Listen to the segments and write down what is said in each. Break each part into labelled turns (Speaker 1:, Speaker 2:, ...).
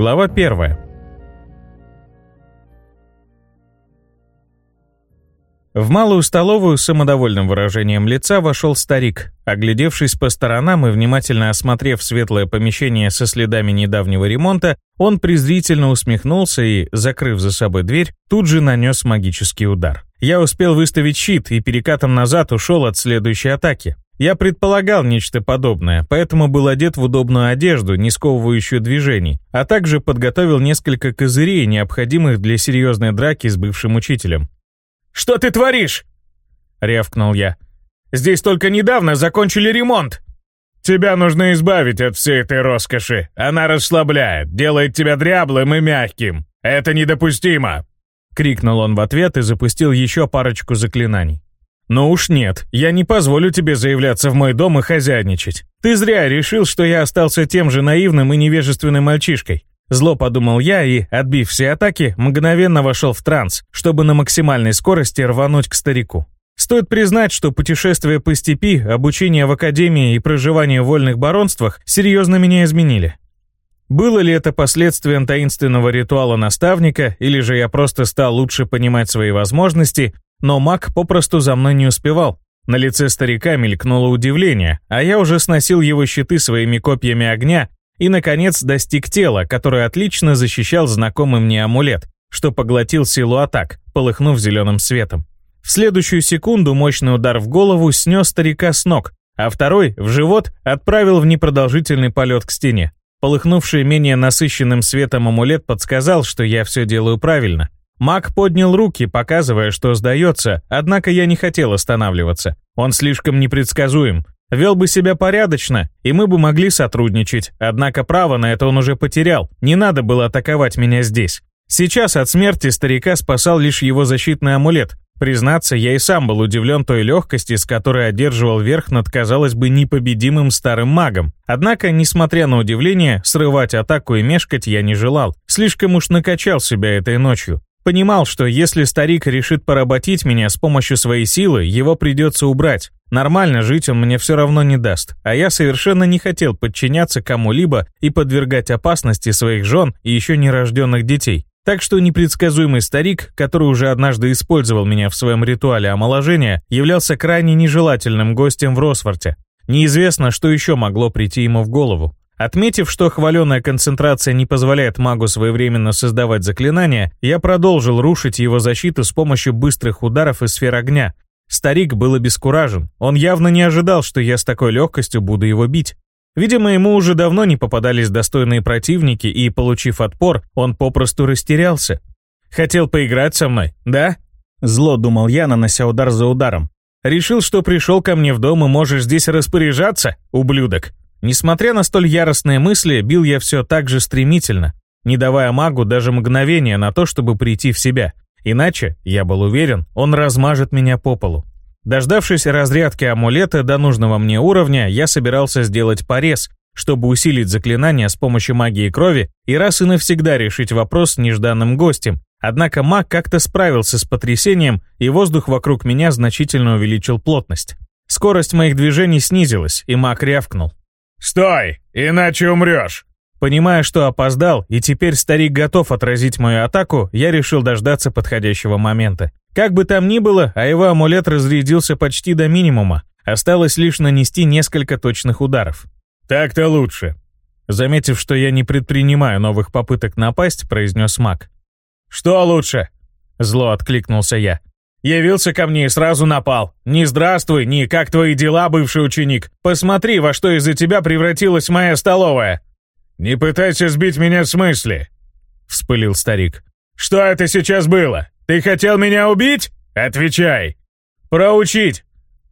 Speaker 1: Глава 1. В малую столовую с самодовольным выражением лица вошел старик. Оглядевшись по сторонам и внимательно осмотрев светлое помещение со следами недавнего ремонта, он презрительно усмехнулся и, закрыв за собой дверь, тут же нанес магический удар. Я успел выставить щит и перекатом назад ушел от следующей атаки. Я предполагал нечто подобное, поэтому был одет в удобную одежду, не сковывающую движений, а также подготовил несколько козырей, необходимых для серьезной драки с бывшим учителем.
Speaker 2: «Что ты творишь?» — рявкнул я. «Здесь только недавно закончили ремонт!» «Тебя нужно избавить от всей этой роскоши. Она расслабляет, делает тебя дряблым и мягким. Это недопустимо!»
Speaker 1: Крикнул он в ответ и запустил еще парочку заклинаний. «Ну уж нет, я не позволю тебе заявляться в мой дом и хозяйничать. Ты зря решил, что я остался тем же наивным и невежественным мальчишкой. Зло подумал я и, отбив все атаки, мгновенно вошел в транс, чтобы на максимальной скорости рвануть к старику. Стоит признать, что путешествие по степи, обучение в академии и проживание в вольных баронствах серьезно меня изменили. Было ли это последствием таинственного ритуала наставника, или же я просто стал лучше понимать свои возможности, но маг попросту за мной не успевал. На лице старика мелькнуло удивление, а я уже сносил его щиты своими копьями огня и, наконец, достиг тела, которое отлично защищал знакомый мне амулет, что поглотил силу атак, полыхнув зеленым светом. В следующую секунду мощный удар в голову снес старика с ног, а второй, в живот, отправил в непродолжительный полет к стене. Полыхнувший менее насыщенным светом амулет подсказал, что я все делаю правильно. Маг поднял руки, показывая, что сдается, однако я не хотел останавливаться. Он слишком непредсказуем. Вел бы себя порядочно, и мы бы могли сотрудничать, однако право на это он уже потерял. Не надо было атаковать меня здесь. Сейчас от смерти старика спасал лишь его защитный амулет. Признаться, я и сам был удивлен той легкости, с которой одерживал верх над, казалось бы, непобедимым старым магом. Однако, несмотря на удивление, срывать атаку и мешкать я не желал. Слишком уж накачал себя этой ночью. Понимал, что если старик решит поработить меня с помощью своей силы, его придется убрать. Нормально жить он мне все равно не даст, а я совершенно не хотел подчиняться кому-либо и подвергать опасности своих жен и еще нерожденных детей. Так что непредсказуемый старик, который уже однажды использовал меня в своем ритуале омоложения, являлся крайне нежелательным гостем в Росфорте. Неизвестно, что еще могло прийти ему в голову. Отметив, что хваленая концентрация не позволяет магу своевременно создавать заклинания, я продолжил рушить его защиту с помощью быстрых ударов из сфер огня. Старик был обескуражен. Он явно не ожидал, что я с такой легкостью буду его бить. Видимо, ему уже давно не попадались достойные противники, и, получив отпор, он попросту растерялся. «Хотел поиграть со мной, да?» Зло думал я, нанося удар за ударом. «Решил, что пришел ко мне в дом и можешь здесь распоряжаться, ублюдок?» Несмотря на столь яростные мысли, бил я все так же стремительно, не давая магу даже мгновения на то, чтобы прийти в себя. Иначе, я был уверен, он размажет меня по полу. Дождавшись разрядки амулета до нужного мне уровня, я собирался сделать порез, чтобы усилить заклинание с помощью магии крови и раз и навсегда решить вопрос с нежданным гостем. Однако маг как-то справился с потрясением, и воздух вокруг меня значительно увеличил плотность. Скорость моих движений снизилась, и маг рявкнул.
Speaker 2: «Стой, иначе умрешь!»
Speaker 1: Понимая, что опоздал, и теперь старик готов отразить мою атаку, я решил дождаться подходящего момента. Как бы там ни было, а его амулет разрядился почти до минимума. Осталось лишь нанести несколько точных ударов.
Speaker 2: «Так-то лучше»,
Speaker 1: Заметив, что я не предпринимаю новых попыток напасть, произнес маг.
Speaker 2: «Что лучше?»
Speaker 1: Зло откликнулся я.
Speaker 2: Явился ко мне и сразу напал. Не здравствуй, ни как твои дела, бывший ученик. Посмотри, во что из-за тебя превратилась моя столовая. Не пытайся сбить меня с мысли, вспылил старик. Что это сейчас было? Ты хотел меня убить? Отвечай. Проучить.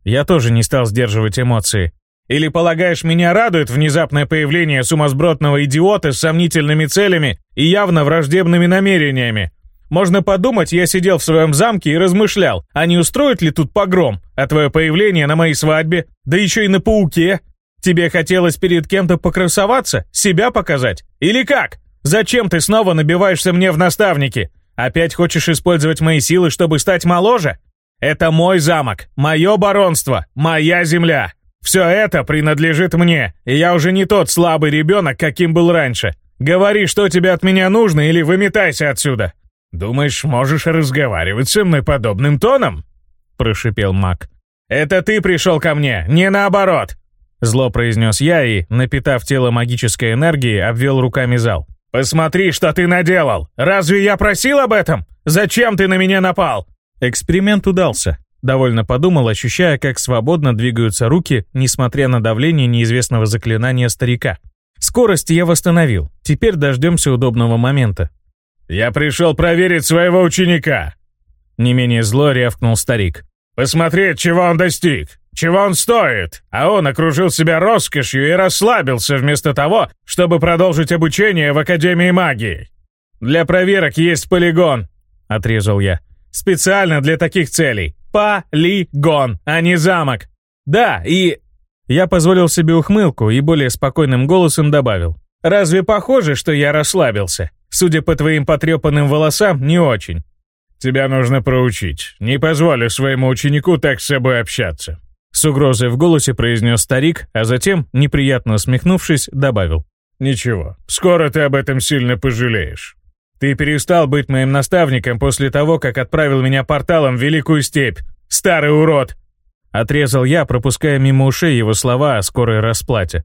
Speaker 1: Я тоже не стал сдерживать эмоции.
Speaker 2: Или полагаешь, меня радует внезапное появление сумасбродного идиота с сомнительными целями и явно враждебными намерениями? Можно подумать, я сидел в своем замке и размышлял, а не устроит ли тут погром, а твое появление на моей свадьбе, да еще и на пауке. Тебе хотелось перед кем-то покрасоваться, себя показать? Или как? Зачем ты снова набиваешься мне в наставники? Опять хочешь использовать мои силы, чтобы стать моложе? Это мой замок, мое баронство, моя земля. Все это принадлежит мне, и я уже не тот слабый ребенок, каким был раньше. Говори, что тебе от меня нужно, или выметайся отсюда. Думаешь, можешь разговаривать со мной подобным тоном?» Прошипел маг. «Это ты пришел ко мне, не наоборот!» Зло произнес я и, напитав тело магической энергией, обвел руками зал. «Посмотри, что ты наделал! Разве я просил об этом? Зачем ты на меня напал?» Эксперимент удался. Довольно подумал, ощущая, как свободно двигаются руки, несмотря на давление неизвестного заклинания старика. Скорость я восстановил. Теперь дождемся удобного момента. «Я пришел проверить своего ученика!» Не менее зло рявкнул старик. «Посмотреть, чего он достиг, чего он стоит, а он окружил себя роскошью и расслабился вместо того, чтобы продолжить обучение в Академии магии. Для проверок есть полигон», — отрезал я. «Специально для таких целей. Полигон, а не замок. Да, и...» Я позволил себе ухмылку и более спокойным голосом добавил. «Разве похоже, что я расслабился? Судя по твоим потрепанным волосам, не очень. Тебя нужно проучить. Не позволю своему ученику так с собой общаться». С угрозой в голосе произнес старик, а затем, неприятно усмехнувшись, добавил. «Ничего, скоро ты об этом сильно пожалеешь. Ты перестал быть моим наставником после того, как отправил меня порталом в Великую Степь. Старый урод!» Отрезал я, пропуская мимо ушей его слова о скорой расплате.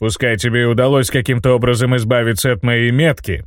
Speaker 2: «Пускай тебе удалось каким-то образом избавиться от моей метки»,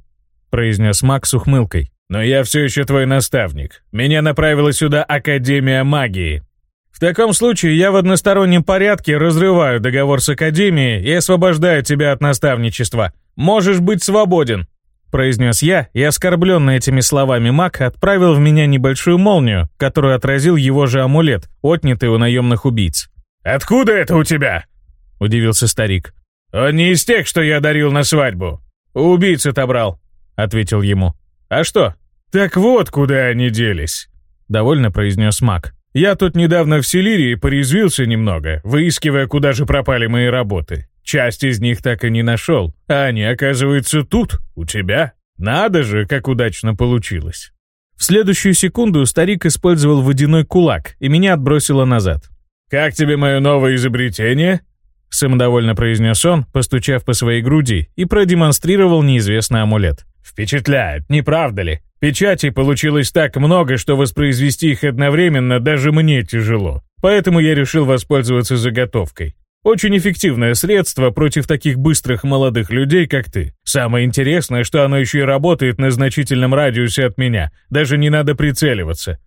Speaker 2: произнес Макс ухмылкой. «Но я все еще твой наставник. Меня направила сюда Академия магии. В таком случае я в одностороннем порядке разрываю договор с Академией и освобождаю тебя от наставничества. Можешь быть свободен произнес я, и оскорбленный этими словами маг отправил в меня небольшую молнию, которую отразил его же амулет, отнятый у наемных убийц. «Откуда это у тебя?» — удивился старик. «Он не из тех, что я дарил на свадьбу. Убийц отобрал», — ответил ему. «А что?» «Так вот, куда они делись», — довольно произнес маг. «Я тут недавно в Селирии порезвился немного, выискивая, куда же пропали мои работы. Часть из них так и не нашел, а они, оказывается, тут, у тебя. Надо же, как удачно получилось. В следующую секунду старик использовал водяной кулак, и меня отбросило назад. «Как тебе мое новое изобретение?» Самодовольно произнес он, постучав по своей груди, и продемонстрировал неизвестный амулет. «Впечатляет, не правда ли? Печатей получилось так много, что воспроизвести их одновременно даже мне тяжело. Поэтому я решил воспользоваться заготовкой. Очень эффективное средство против таких быстрых молодых людей, как ты. Самое интересное, что оно еще и работает на значительном радиусе от меня. Даже не надо прицеливаться.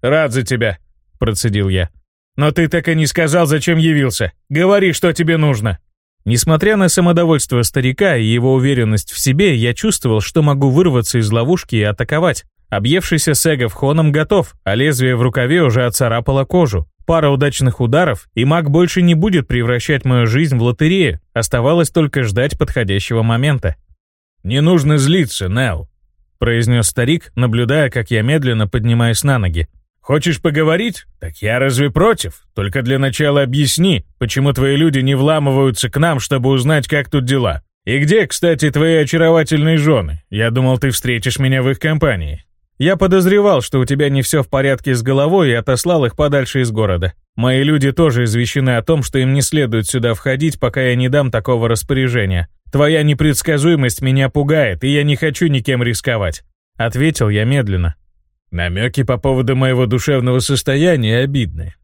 Speaker 2: Рад за тебя, процедил я. Но ты так и не сказал, зачем явился. Говори, что тебе нужно. Несмотря на самодовольство старика и его уверенность в себе, я чувствовал, что могу вырваться из ловушки и атаковать. Объевшийся Сегов хоном готов, а лезвие в рукаве уже оцарапало кожу. Пара удачных ударов, и маг больше не будет превращать мою жизнь в лотерею. Оставалось только ждать подходящего момента. «Не нужно злиться, Нел», — произнес старик, наблюдая, как я медленно поднимаюсь на ноги. «Хочешь поговорить? Так я разве против? Только для начала объясни, почему твои люди не вламываются к нам, чтобы узнать, как тут дела. И где, кстати, твои очаровательные жены? Я думал, ты встретишь меня в их компании». Я подозревал, что у тебя не все в порядке с головой и отослал их подальше из города. Мои люди тоже извещены о том, что им не следует сюда входить, пока я не дам такого распоряжения. Твоя непредсказуемость меня пугает, и я не хочу никем рисковать. Ответил я медленно. Намеки по поводу моего душевного состояния обидны.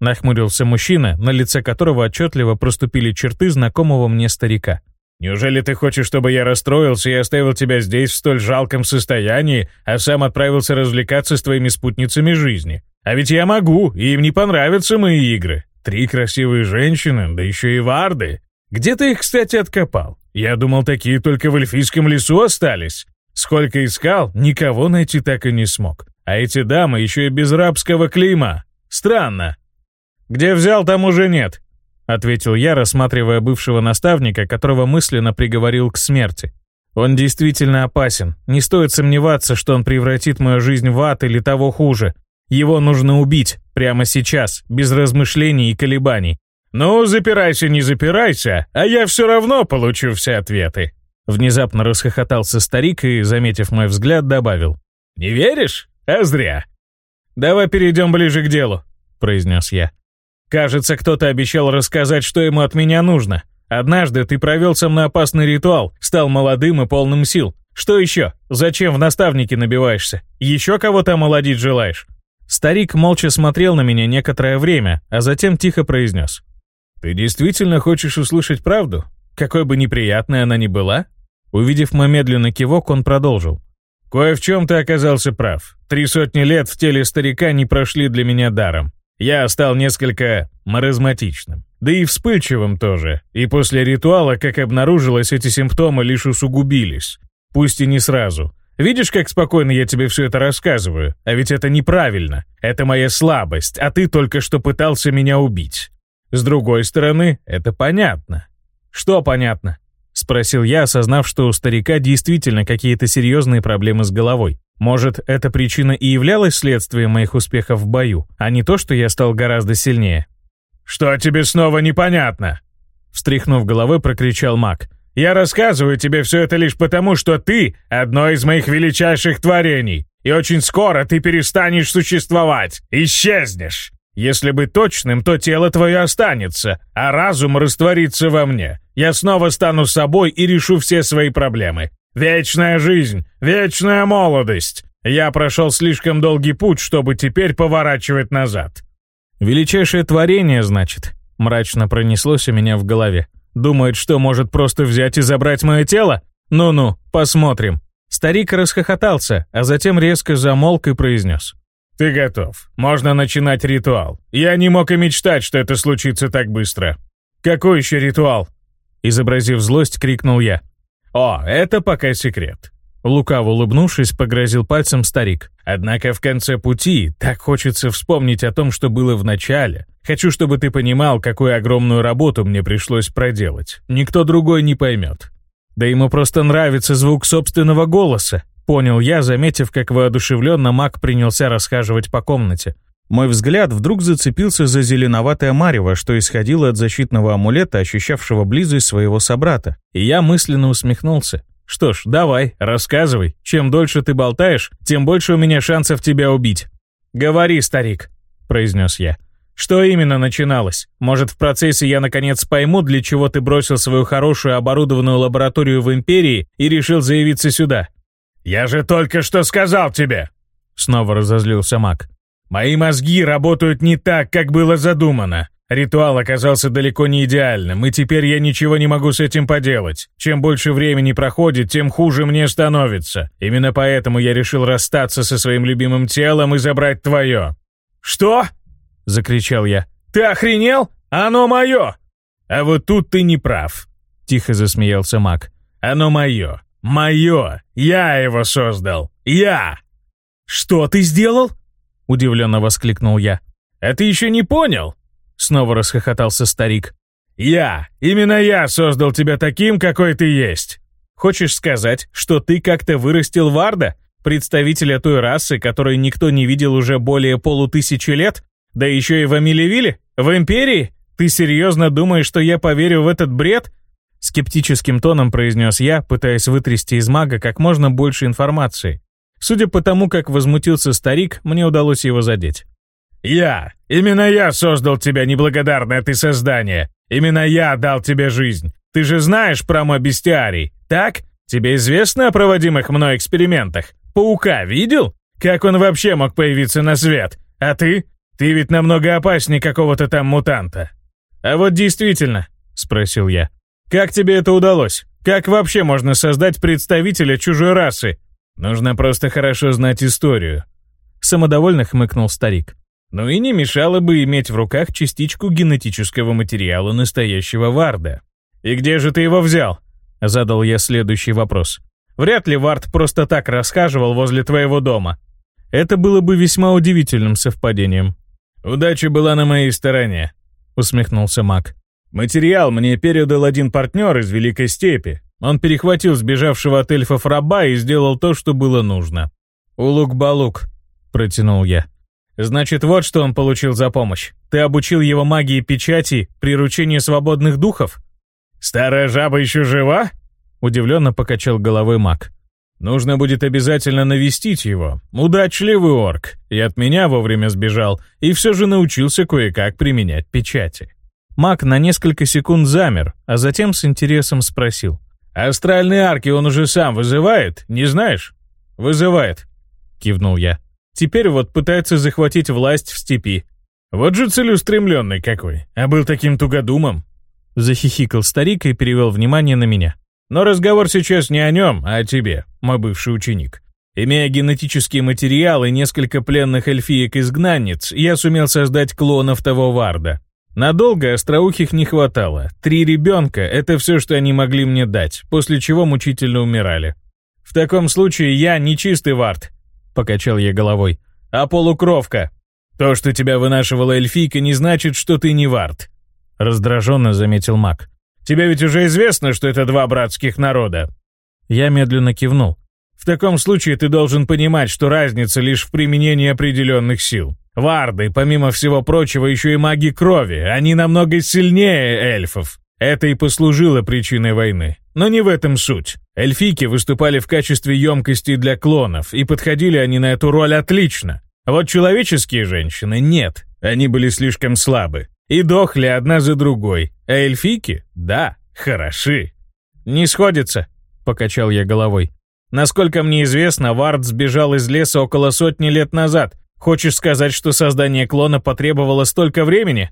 Speaker 2: Нахмурился мужчина, на лице которого отчетливо проступили черты знакомого мне старика. Неужели ты хочешь, чтобы я расстроился и оставил тебя здесь в столь жалком состоянии, а сам отправился развлекаться с твоими спутницами жизни? А ведь я могу, и им не понравятся мои игры. Три красивые женщины, да еще и варды. Где ты их, кстати, откопал? Я думал, такие только в эльфийском лесу остались. Сколько искал, никого найти так и не смог. А эти дамы еще и без рабского клима. Странно. Где взял, там уже нет ответил я, рассматривая бывшего наставника, которого мысленно приговорил к смерти. Он действительно опасен. Не стоит сомневаться, что он превратит мою жизнь в ад или того хуже. Его нужно убить, прямо сейчас, без размышлений и колебаний. «Ну, запирайся, не запирайся, а я все равно получу все ответы». Внезапно расхохотался старик и, заметив мой взгляд, добавил. «Не веришь? А зря». «Давай перейдем ближе к делу», — произнес я. Кажется, кто-то обещал рассказать, что ему от меня нужно.
Speaker 1: Однажды ты провел со мной опасный ритуал, стал молодым и полным сил. Что еще? Зачем в наставники набиваешься? Еще кого-то омолодить желаешь?» Старик молча смотрел на меня некоторое время, а затем тихо произнес. «Ты действительно хочешь услышать правду? Какой бы неприятной она ни была?» Увидев мой медленный кивок, он продолжил. «Кое в чем ты оказался прав. Три сотни лет в теле старика не прошли для меня даром. Я стал несколько маразматичным. Да и вспыльчивым тоже. И после ритуала, как обнаружилось, эти симптомы лишь усугубились. Пусть и не сразу. Видишь, как спокойно я тебе все это рассказываю? А ведь это неправильно. Это моя слабость, а ты только что пытался меня убить. С другой стороны, это понятно. Что понятно? Спросил я, осознав, что у старика действительно какие-то серьезные проблемы с головой. Может, эта причина и являлась следствием моих успехов в бою, а не то, что я стал гораздо сильнее. «Что тебе снова непонятно?» Встряхнув головой, прокричал маг. «Я рассказываю тебе все это лишь потому, что ты — одно из моих величайших творений, и очень скоро ты перестанешь существовать, исчезнешь. Если быть точным, то тело твое останется, а разум растворится во мне. Я снова стану собой и решу все свои проблемы. Вечная жизнь, вечная молодость. Я прошел слишком долгий путь, чтобы теперь поворачивать назад. Величайшее творение, значит, мрачно пронеслось у меня в голове. Думает, что может просто взять и забрать мое тело? Ну-ну, посмотрим. Старик расхохотался, а затем резко замолк и произнес. «Ты готов. Можно начинать ритуал. Я не мог и мечтать, что это случится так быстро». «Какой еще ритуал?» Изобразив злость, крикнул я. «О, это пока секрет». Лукаво улыбнувшись, погрозил пальцем старик. «Однако в конце пути так хочется вспомнить о том, что было в начале. Хочу, чтобы ты понимал, какую огромную работу мне пришлось проделать. Никто другой не поймет. Да ему просто нравится звук собственного голоса. Понял я, заметив, как воодушевленно маг принялся расхаживать по комнате. Мой взгляд вдруг зацепился за зеленоватое марево, что исходило от защитного амулета, ощущавшего близость своего собрата. И я мысленно усмехнулся. Что ж, давай, рассказывай. Чем дольше ты болтаешь, тем больше у меня шансов тебя убить. Говори, старик, произнес я. Что именно начиналось? Может, в процессе я наконец пойму, для чего ты бросил свою хорошую оборудованную лабораторию в Империи и решил заявиться сюда? «Я же только что сказал тебе!» Снова разозлился маг. «Мои мозги работают не так, как было задумано. Ритуал оказался далеко не идеальным, и теперь я ничего не могу с этим поделать. Чем больше времени проходит, тем хуже мне становится. Именно поэтому я решил расстаться со своим любимым телом и забрать твое». «Что?» — закричал я. «Ты охренел? Оно мое!» «А вот тут ты не прав», — тихо засмеялся маг. «Оно мое. Мое! Я его создал! Я!» «Что ты сделал?» — удивленно воскликнул я. «А ты еще не понял?» — снова расхохотался старик. «Я! Именно я создал тебя таким, какой ты есть!» «Хочешь сказать, что ты как-то вырастил Варда, представителя той расы, которой никто не видел уже более полутысячи лет? Да еще и в Амилевиле? В Империи? Ты серьезно думаешь, что я поверю в этот бред? Скептическим тоном произнес я, пытаясь вытрясти из мага как можно больше информации. Судя по тому, как возмутился старик, мне удалось его задеть. «Я! Именно я создал тебя, неблагодарное ты создание! Именно я дал тебе жизнь! Ты же знаешь про мой бестиарий, так? Тебе известно о проводимых мной экспериментах? Паука видел? Как он вообще мог появиться на свет? А ты? Ты ведь намного опаснее какого-то там мутанта». «А вот действительно», — спросил я, как тебе это удалось? Как вообще можно создать представителя чужой расы? Нужно просто хорошо знать историю. Самодовольно хмыкнул старик. Ну и не мешало бы иметь в руках частичку генетического материала настоящего Варда. «И где же ты его взял?» Задал я следующий вопрос. «Вряд ли Вард просто так расхаживал возле твоего дома. Это было бы весьма удивительным совпадением». «Удача была на моей стороне», — усмехнулся маг. Материал мне передал один партнер из Великой Степи. Он перехватил сбежавшего от эльфов раба и сделал то, что было нужно. «Улук-балук», — протянул я. «Значит, вот что он получил за помощь. Ты обучил его магии печати, приручению свободных духов?» «Старая жаба еще жива?» — удивленно покачал головой маг. «Нужно будет обязательно навестить его. Удачливый орк. И от меня вовремя сбежал, и все же научился кое-как применять печати». Маг на несколько секунд замер, а затем с интересом спросил.
Speaker 2: «Астральные арки он уже сам вызывает, не знаешь?» «Вызывает», — кивнул я. «Теперь вот пытается захватить власть в степи. Вот же целеустремленный какой, а был таким тугодумом».
Speaker 1: Захихикал старик и перевел внимание на меня.
Speaker 2: «Но разговор сейчас не о нем, а о тебе, мой бывший ученик. Имея генетический материал и несколько пленных эльфиек-изгнанниц, я сумел создать клонов того Варда. Надолго остроухих не хватало. Три ребенка — это все, что они могли мне дать, после чего мучительно умирали. В таком случае я не чистый вард, — покачал я головой, — а полукровка. То, что тебя вынашивала эльфийка, не значит, что ты не вард. Раздраженно заметил маг. Тебе ведь уже известно, что это два братских народа.
Speaker 1: Я медленно кивнул.
Speaker 2: В таком случае ты должен понимать, что разница лишь в применении определенных сил. Варды, помимо всего прочего, еще и маги крови. Они намного сильнее эльфов. Это и послужило причиной войны. Но не в этом суть. Эльфийки выступали в качестве емкости для клонов, и подходили они на эту роль отлично. Вот человеческие женщины нет. Они были слишком слабы. И дохли одна за другой. А эльфийки? Да, хороши. «Не сходится», — покачал я головой. «Насколько мне известно, Вард сбежал из леса около сотни лет назад, Хочешь сказать, что создание клона потребовало столько времени?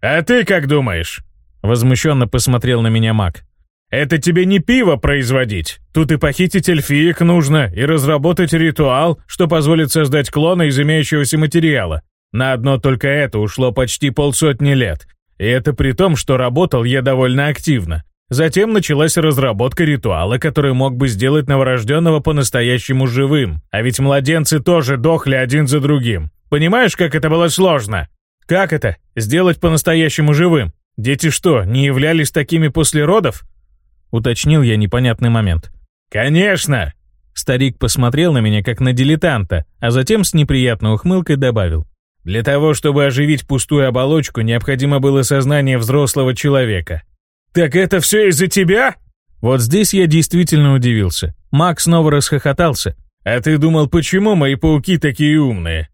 Speaker 2: А ты как думаешь? Возмущенно посмотрел на меня маг. Это тебе не пиво производить. Тут и похитить эльфиек нужно, и разработать ритуал, что позволит создать клона из имеющегося материала. На одно только это ушло почти полсотни лет. И это при том, что работал я довольно активно. Затем началась разработка ритуала, который мог бы сделать новорожденного по-настоящему живым. А ведь младенцы тоже дохли один за другим. Понимаешь, как это было сложно? Как это? Сделать по-настоящему живым? Дети что, не являлись такими после родов? Уточнил я непонятный момент. Конечно! Старик посмотрел на меня как на дилетанта, а затем с неприятной ухмылкой добавил. Для того, чтобы оживить пустую оболочку, необходимо было сознание взрослого человека. «Так это все из-за тебя?» Вот здесь я действительно удивился. Мак снова расхохотался. «А ты думал, почему мои пауки такие умные?»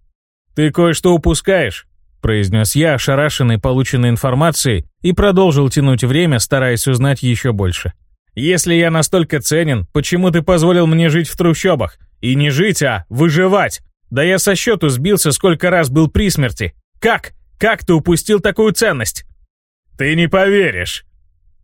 Speaker 2: «Ты кое-что упускаешь», — произнес я, ошарашенный полученной информацией, и продолжил тянуть время, стараясь узнать еще больше. «Если я настолько ценен, почему ты позволил мне жить в трущобах? И не жить, а выживать? Да я со счету сбился, сколько раз был при смерти. Как? Как ты упустил такую ценность?» «Ты не поверишь!»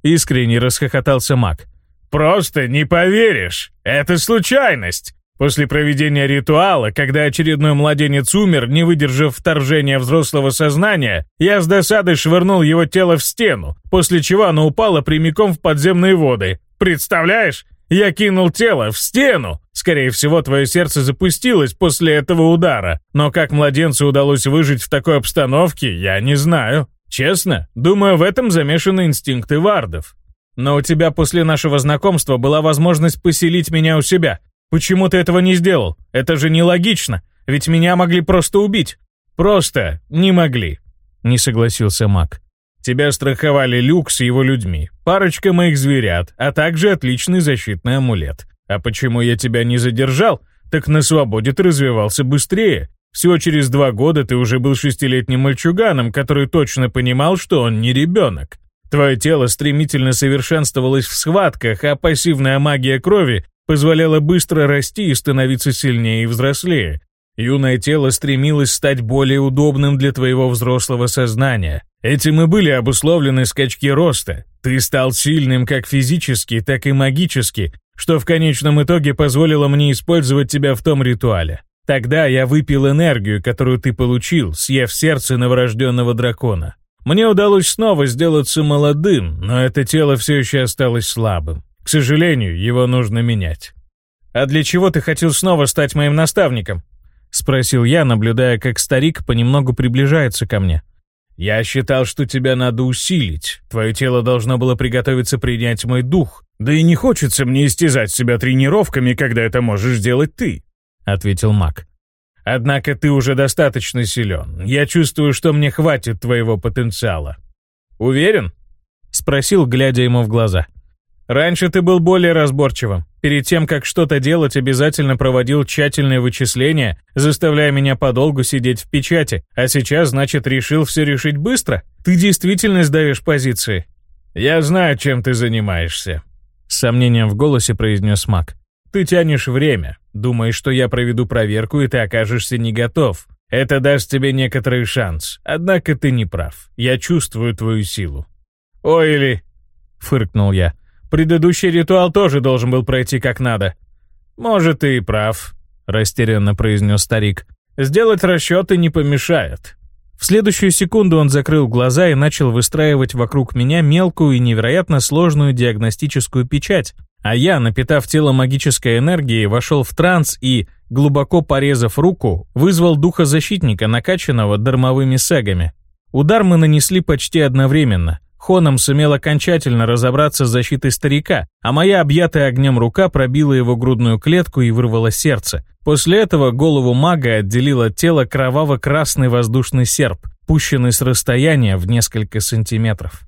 Speaker 2: Искренне расхохотался маг. «Просто не поверишь! Это случайность! После проведения ритуала, когда очередной младенец умер, не выдержав вторжения взрослого сознания, я с досадой швырнул его тело в стену, после чего оно упало прямиком в подземные воды. Представляешь? Я кинул тело в стену. Скорее всего, твое сердце запустилось после этого удара. Но как младенцу удалось выжить в такой обстановке, я не знаю. Честно, думаю, в этом замешаны инстинкты вардов. Но у тебя после нашего знакомства была возможность поселить меня у себя. Почему ты этого не сделал? Это же нелогично, ведь меня могли просто убить. Просто не могли, не согласился Мак. Тебя страховали Люк с его людьми, парочка моих зверят, а также отличный защитный амулет. А почему я тебя не задержал? Так на свободе ты развивался быстрее. Всего через два года ты уже был шестилетним мальчуганом, который точно понимал, что он не ребенок. Твое тело стремительно совершенствовалось в схватках, а пассивная магия крови позволяла быстро расти и становиться сильнее и взрослее. Юное тело стремилось стать более удобным для твоего взрослого сознания. Этим и были обусловлены скачки роста. Ты стал сильным как физически, так и магически, что в конечном итоге позволило мне использовать тебя в том ритуале. Тогда я выпил энергию, которую ты получил, съев сердце новорожденного дракона. Мне удалось снова сделаться молодым, но это тело все еще осталось слабым. К сожалению, его нужно менять. «А для чего ты хотел снова стать моим наставником?» — спросил я, наблюдая, как старик понемногу приближается ко мне. «Я считал, что тебя надо усилить. Твое тело должно было приготовиться принять мой дух. Да и не хочется мне истязать себя тренировками, когда это можешь сделать ты ответил маг. Однако ты уже достаточно силен. Я чувствую, что мне хватит твоего потенциала. Уверен? Спросил, глядя ему в глаза.
Speaker 1: Раньше ты был более разборчивым. Перед тем, как что-то делать, обязательно проводил тщательные вычисления, заставляя меня подолгу сидеть в печати. А сейчас, значит, решил все решить быстро? Ты действительно сдаешь позиции. Я знаю, чем ты занимаешься. С сомнением в голосе произнес маг. Ты тянешь время. Думаешь, что я проведу проверку, и ты окажешься не готов. Это даст тебе некоторый шанс. Однако ты не прав. Я чувствую твою силу. Ой, или... Фыркнул я. Предыдущий ритуал тоже должен был пройти как надо. Может, ты и прав, растерянно произнес старик. Сделать расчеты не помешает. В следующую секунду он закрыл глаза и начал выстраивать вокруг меня мелкую и невероятно сложную диагностическую печать, а я, напитав тело магической энергией, вошел в транс и, глубоко порезав руку, вызвал духа защитника, накачанного дармовыми сагами. Удар мы нанесли почти одновременно. Хоном сумел окончательно разобраться с защитой старика, а моя объятая огнем рука пробила его грудную клетку и вырвала сердце. После этого голову мага отделил от тела кроваво-красный воздушный серп, пущенный с расстояния в несколько сантиметров.